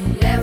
Yeah.